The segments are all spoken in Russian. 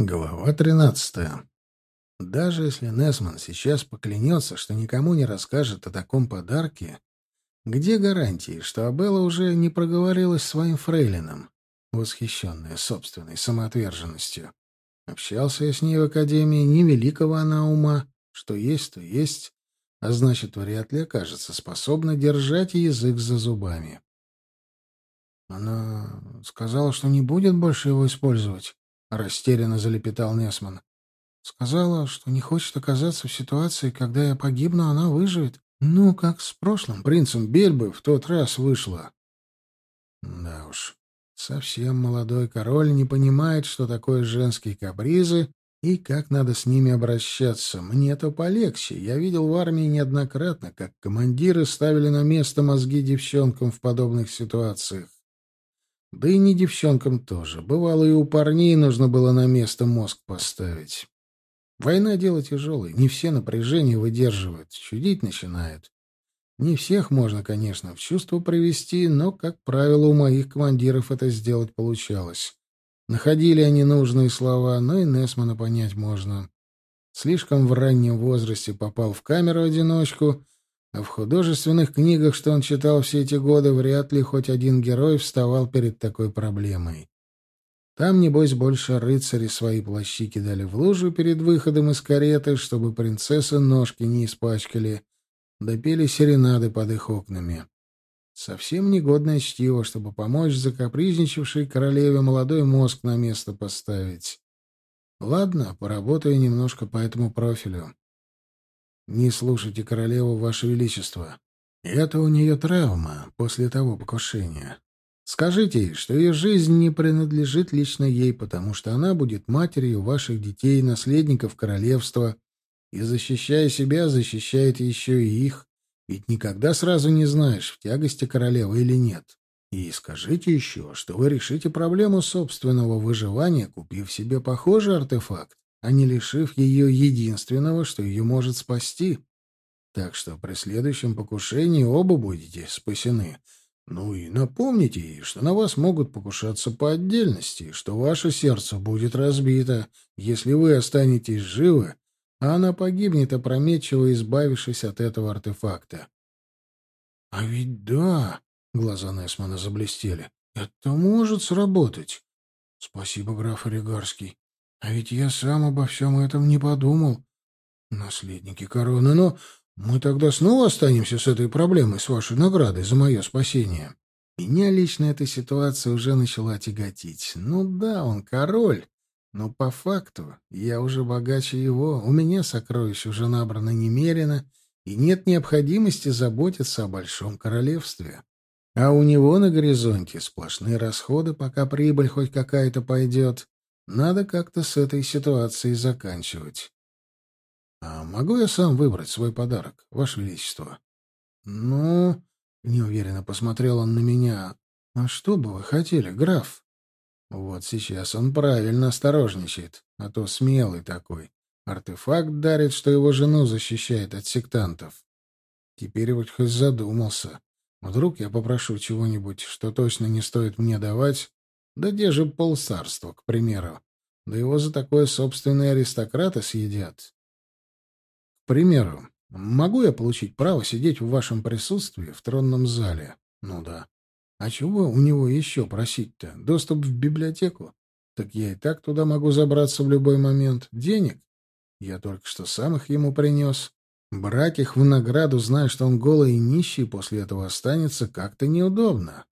Глава тринадцатая. Даже если Несман сейчас поклянется, что никому не расскажет о таком подарке, где гарантии, что Абелла уже не проговорилась своим фрейлином, восхищенная собственной самоотверженностью? Общался я с ней в академии, невеликого она ума, что есть, то есть, а значит, вряд ли окажется способна держать язык за зубами. Она сказала, что не будет больше его использовать. — растерянно залепетал Несман. «Сказала, что не хочет оказаться в ситуации, когда я погибну, она выживет. Ну, как с прошлым принцем Бельбы в тот раз вышло». Да уж, совсем молодой король не понимает, что такое женские капризы и как надо с ними обращаться. Мне-то полегче. Я видел в армии неоднократно, как командиры ставили на место мозги девчонкам в подобных ситуациях. Да и не девчонкам тоже. Бывало, и у парней нужно было на место мозг поставить. Война — дело тяжелое. Не все напряжение выдерживают. Чудить начинают. Не всех можно, конечно, в чувство привести, но, как правило, у моих командиров это сделать получалось. Находили они нужные слова, но и Несмана понять можно. Слишком в раннем возрасте попал в камеру-одиночку — в художественных книгах, что он читал все эти годы, вряд ли хоть один герой вставал перед такой проблемой. Там, небось, больше рыцари свои плащи кидали в лужу перед выходом из кареты, чтобы принцессы ножки не испачкали, допели серенады под их окнами. Совсем негодное чтиво, чтобы помочь закапризничавшей королеве молодой мозг на место поставить. Ладно, поработаю немножко по этому профилю. Не слушайте королеву, ваше величество. Это у нее травма после того покушения. Скажите ей, что ее жизнь не принадлежит лично ей, потому что она будет матерью ваших детей, наследников королевства, и, защищая себя, защищает еще и их, ведь никогда сразу не знаешь, в тягости королевы или нет. И скажите еще, что вы решите проблему собственного выживания, купив себе похожий артефакт а не лишив ее единственного, что ее может спасти. Так что при следующем покушении оба будете спасены. Ну и напомните ей, что на вас могут покушаться по отдельности, что ваше сердце будет разбито, если вы останетесь живы, а она погибнет, опрометчиво избавившись от этого артефакта. — А ведь да, — глаза Несмана заблестели, — это может сработать. Спасибо, граф Оригарский. А ведь я сам обо всем этом не подумал. Наследники короны, но мы тогда снова останемся с этой проблемой, с вашей наградой за мое спасение. Меня лично эта ситуация уже начала тяготить. Ну да, он король, но по факту я уже богаче его, у меня сокровищ уже набрано немерено, и нет необходимости заботиться о большом королевстве. А у него на горизонте сплошные расходы, пока прибыль хоть какая-то пойдет. Надо как-то с этой ситуацией заканчивать. А могу я сам выбрать свой подарок, Ваше Величество? Ну, неуверенно посмотрел он на меня. А что бы вы хотели, граф? Вот сейчас он правильно осторожничает, а то смелый такой. Артефакт дарит, что его жену защищает от сектантов. Теперь вот хоть задумался. Вдруг я попрошу чего-нибудь, что точно не стоит мне давать, да где же полцарства, к примеру? Да его за такое собственные аристократы съедят. К примеру, могу я получить право сидеть в вашем присутствии в тронном зале? Ну да. А чего у него еще просить-то? Доступ в библиотеку? Так я и так туда могу забраться в любой момент. Денег? Я только что сам их ему принес. Брать их в награду, зная, что он голый и нищий, после этого останется как-то неудобно.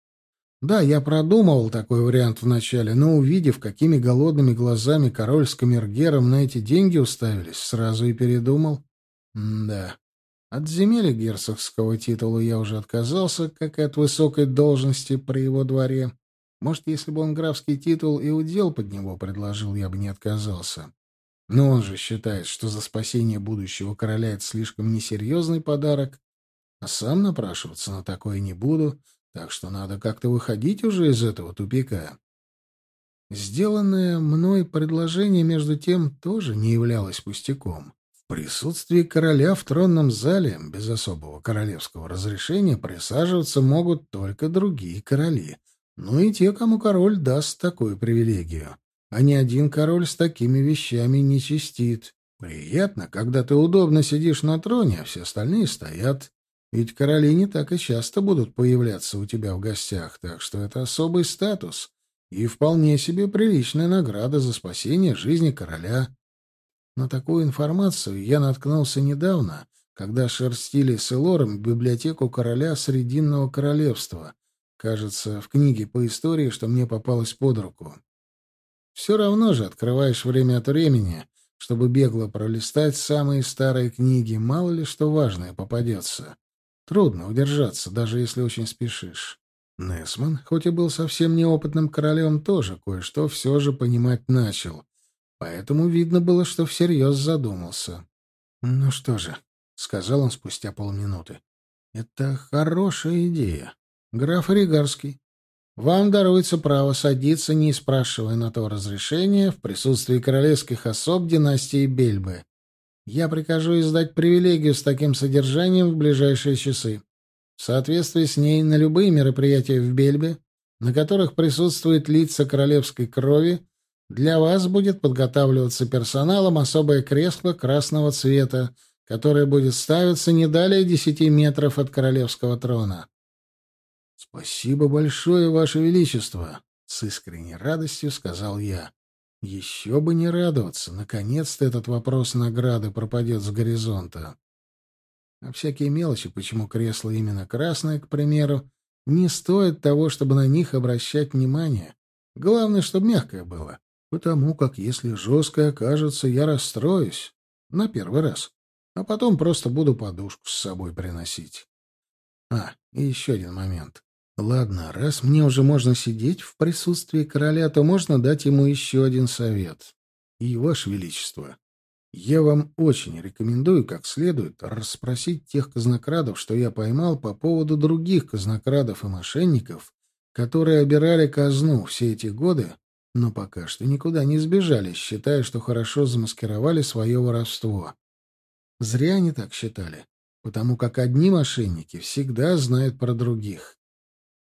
Да, я продумывал такой вариант вначале, но увидев, какими голодными глазами король с камергером на эти деньги уставились, сразу и передумал. М да. От земель герцогского титула я уже отказался, как и от высокой должности при его дворе. Может, если бы он графский титул и удел под него предложил, я бы не отказался. Но он же считает, что за спасение будущего короля это слишком несерьезный подарок, а сам напрашиваться на такое не буду, так что надо как-то выходить уже из этого тупика. Сделанное мной предложение, между тем, тоже не являлось пустяком. В присутствии короля в тронном зале без особого королевского разрешения присаживаться могут только другие короли, ну и те, кому король даст такую привилегию. а ни один король с такими вещами не чистит. Приятно, когда ты удобно сидишь на троне, а все остальные стоят. Ведь короли не так и часто будут появляться у тебя в гостях, так что это особый статус и вполне себе приличная награда за спасение жизни короля. На такую информацию я наткнулся недавно, когда шерстили с Элором библиотеку короля Срединного королевства, кажется, в книге по истории, что мне попалось под руку. Все равно же открываешь время от времени, чтобы бегло пролистать самые старые книги, мало ли что важное попадется. Трудно удержаться, даже если очень спешишь. Несман, хоть и был совсем неопытным королем, тоже кое-что все же понимать начал. Поэтому видно было, что всерьез задумался. «Ну что же», — сказал он спустя полминуты, — «это хорошая идея. Граф Ригарский, вам даруется право садиться, не спрашивая на то разрешения, в присутствии королевских особ династии Бельбы. Я прикажу издать привилегию с таким содержанием в ближайшие часы. В соответствии с ней на любые мероприятия в Бельбе, на которых присутствуют лица королевской крови, для вас будет подготавливаться персоналом особое кресло красного цвета, которое будет ставиться не далее десяти метров от королевского трона. «Спасибо большое, Ваше Величество!» — с искренней радостью сказал я. «Еще бы не радоваться! Наконец-то этот вопрос награды пропадет с горизонта!» А всякие мелочи, почему кресло именно красное, к примеру, не стоит того, чтобы на них обращать внимание. Главное, чтобы мягкое было. Потому как, если жесткое окажется, я расстроюсь. На первый раз. А потом просто буду подушку с собой приносить. А, и еще один момент. Ладно, раз мне уже можно сидеть в присутствии короля, то можно дать ему еще один совет. И, Ваше Величество, я вам очень рекомендую как следует расспросить тех казнокрадов, что я поймал по поводу других казнокрадов и мошенников, которые обирали казну все эти годы, но пока что никуда не сбежали, считая, что хорошо замаскировали свое воровство. Зря они так считали, потому как одни мошенники всегда знают про других.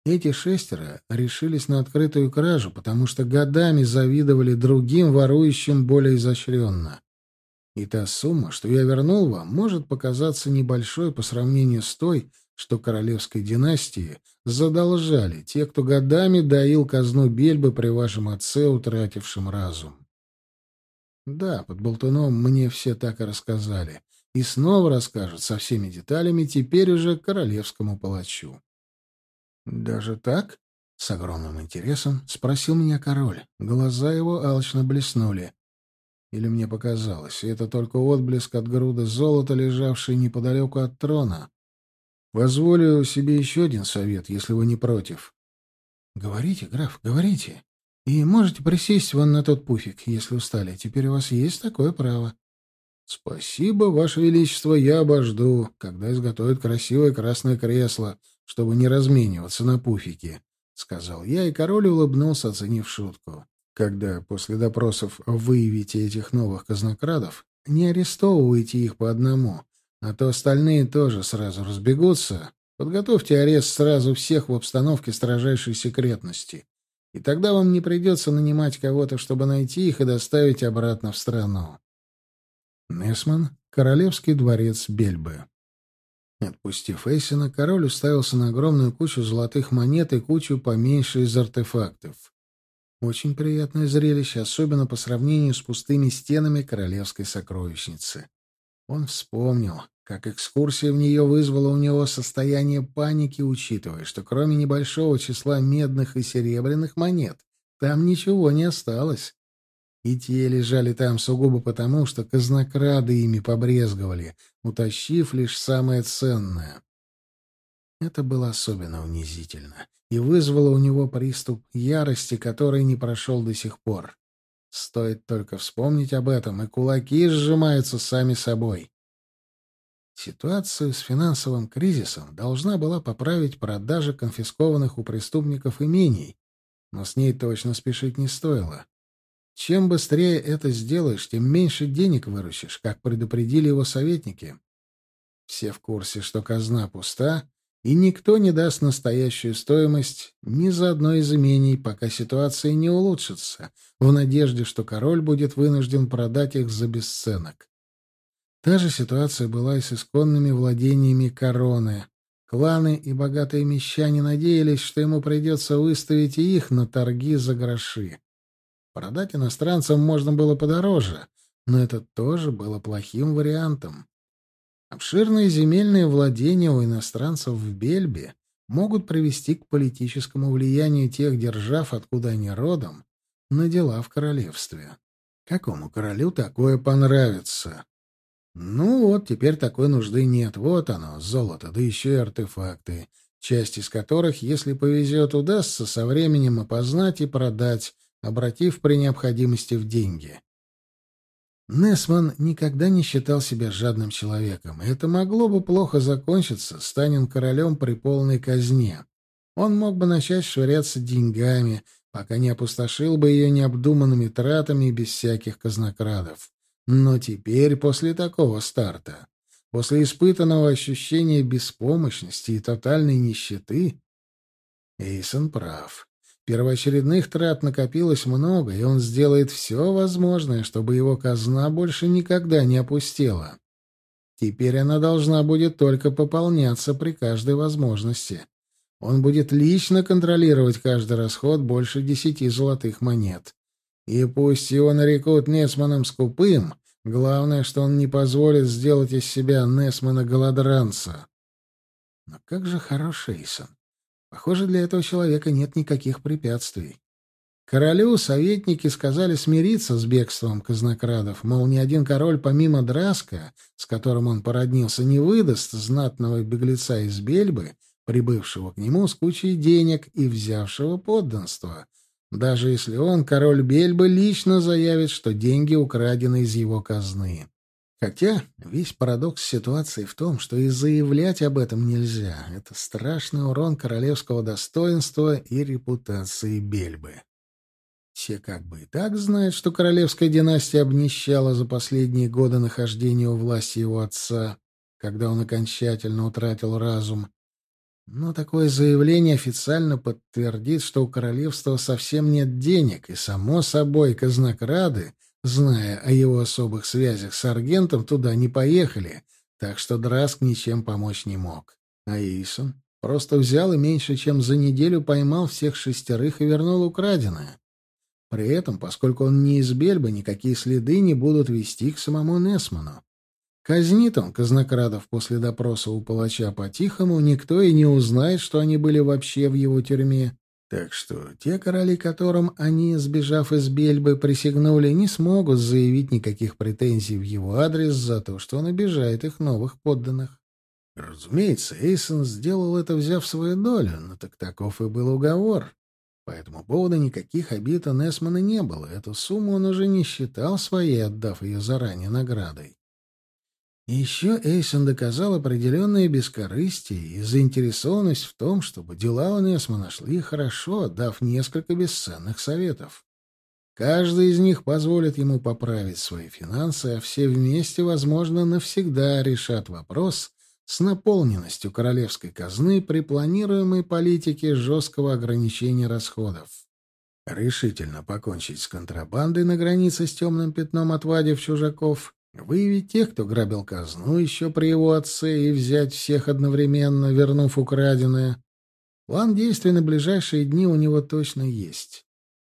Эти шестеро решились на открытую кражу, потому что годами завидовали другим, ворующим более изощренно. И та сумма, что я вернул вам, может показаться небольшой по сравнению с той, что королевской династии задолжали те, кто годами доил казну Бельбы при вашем отце, утратившем разум. Да, под Болтуном мне все так и рассказали. И снова расскажут со всеми деталями теперь уже королевскому палачу. «Даже так?» — с огромным интересом спросил меня король. Глаза его алчно блеснули. Или мне показалось, это только отблеск от груды золота, лежавшей неподалеку от трона. Позволю себе еще один совет, если вы не против. — Говорите, граф, говорите. И можете присесть вон на тот пуфик, если устали. Теперь у вас есть такое право. — Спасибо, Ваше Величество, я обожду, когда изготовят красивое красное кресло, чтобы не размениваться на пуфике, — сказал я, и король улыбнулся, оценив шутку. Когда после допросов выявите этих новых казнокрадов, не арестовывайте их по одному, а то остальные тоже сразу разбегутся. Подготовьте арест сразу всех в обстановке строжайшей секретности. И тогда вам не придется нанимать кого-то, чтобы найти их и доставить обратно в страну. Несман, Королевский дворец Бельбы. Отпустив Эйсина, король уставился на огромную кучу золотых монет и кучу поменьше из артефактов. Очень приятное зрелище, особенно по сравнению с пустыми стенами королевской сокровищницы. Он вспомнил, как экскурсия в нее вызвала у него состояние паники, учитывая, что кроме небольшого числа медных и серебряных монет там ничего не осталось. И те лежали там сугубо потому, что казнокрады ими побрезговали, утащив лишь самое ценное. Это было особенно унизительно и вызвало у него приступ ярости, который не прошел до сих пор. Стоит только вспомнить об этом, и кулаки сжимаются сами собой. Ситуацию с финансовым кризисом должна была поправить продажа конфискованных у преступников имений, но с ней точно спешить не стоило. Чем быстрее это сделаешь, тем меньше денег выручишь, как предупредили его советники. Все в курсе, что казна пуста, и никто не даст настоящую стоимость ни за одно из имений, пока ситуация не улучшится, в надежде, что король будет вынужден продать их за бесценок. Та же ситуация была и с исконными владениями короны. Кланы и богатые мещане надеялись, что ему придется выставить и их на торги за гроши. Продать иностранцам можно было подороже, но это тоже было плохим вариантом. Обширные земельные владения у иностранцев в Бельбе могут привести к политическому влиянию тех держав, откуда они родом, на дела в королевстве. Какому королю такое понравится? Ну вот, теперь такой нужды нет. Вот оно, золото, да еще и артефакты, часть из которых, если повезет, удастся со временем опознать и продать, обратив при необходимости в деньги. Несман никогда не считал себя жадным человеком, и это могло бы плохо закончиться, станем королем при полной казне. Он мог бы начать швыряться деньгами, пока не опустошил бы ее необдуманными тратами и без всяких казнокрадов. Но теперь, после такого старта, после испытанного ощущения беспомощности и тотальной нищеты, Эйсон прав. Первоочередных трат накопилось много, и он сделает все возможное, чтобы его казна больше никогда не опустела. Теперь она должна будет только пополняться при каждой возможности. Он будет лично контролировать каждый расход больше десяти золотых монет. И пусть его нарекут Несманом скупым, главное, что он не позволит сделать из себя Несмана-голодранца. Но как же хорош Эйсон. Похоже, для этого человека нет никаких препятствий. Королю советники сказали смириться с бегством казнокрадов, мол, ни один король помимо Драска, с которым он породнился, не выдаст знатного беглеца из Бельбы, прибывшего к нему с кучей денег и взявшего подданство, даже если он, король Бельбы, лично заявит, что деньги украдены из его казны. Хотя весь парадокс ситуации в том, что и заявлять об этом нельзя. Это страшный урон королевского достоинства и репутации Бельбы. Все как бы и так знают, что королевская династия обнищала за последние годы нахождения у власти его отца, когда он окончательно утратил разум. Но такое заявление официально подтвердит, что у королевства совсем нет денег, и, само собой, казнокрады — зная о его особых связях с Аргентом, туда не поехали, так что Драск ничем помочь не мог. А Исон просто взял и меньше чем за неделю поймал всех шестерых и вернул украденное. При этом, поскольку он не из Бельбы, никакие следы не будут вести к самому Несману. Казнит он казнокрадов после допроса у палача по-тихому, никто и не узнает, что они были вообще в его тюрьме, так что те короли, которым они, сбежав из Бельбы, присягнули, не смогут заявить никаких претензий в его адрес за то, что он обижает их новых подданных. Разумеется, Эйсон сделал это, взяв свою долю, но так таков и был уговор. По этому поводу никаких обид у Несмана не было. Эту сумму он уже не считал своей, отдав ее заранее наградой. Еще Эйсон доказал определенное бескорыстие и заинтересованность в том, чтобы дела у Несмана шли хорошо, дав несколько бесценных советов. Каждый из них позволит ему поправить свои финансы, а все вместе, возможно, навсегда решат вопрос с наполненностью королевской казны при планируемой политике жесткого ограничения расходов. Решительно покончить с контрабандой на границе с темным пятном отвадив чужаков Выявить тех, кто грабил казну еще при его отце, и взять всех одновременно, вернув украденное. План действий на ближайшие дни у него точно есть.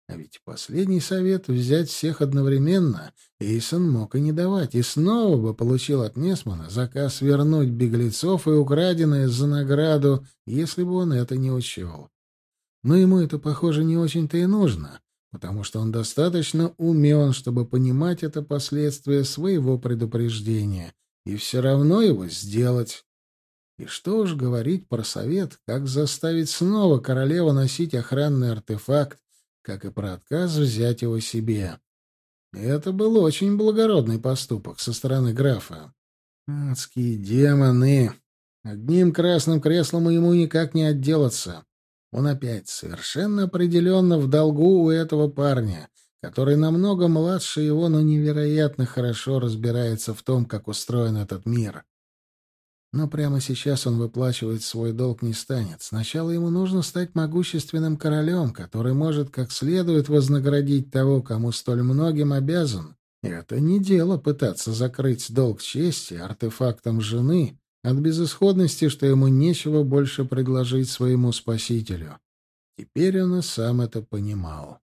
А ведь последний совет — взять всех одновременно — Эйсон мог и не давать, и снова бы получил от Несмана заказ вернуть беглецов и украденное за награду, если бы он это не учел. Но ему это, похоже, не очень-то и нужно потому что он достаточно умен, чтобы понимать это последствия своего предупреждения, и все равно его сделать. И что уж говорить про совет, как заставить снова королеву носить охранный артефакт, как и про отказ взять его себе. Это был очень благородный поступок со стороны графа. Адские демоны! Одним красным креслом ему никак не отделаться. Он опять совершенно определенно в долгу у этого парня, который намного младше его, но невероятно хорошо разбирается в том, как устроен этот мир. Но прямо сейчас он выплачивать свой долг не станет. Сначала ему нужно стать могущественным королем, который может как следует вознаградить того, кому столь многим обязан. Это не дело пытаться закрыть долг чести артефактом жены от безысходности, что ему нечего больше предложить своему спасителю. Теперь он и сам это понимал.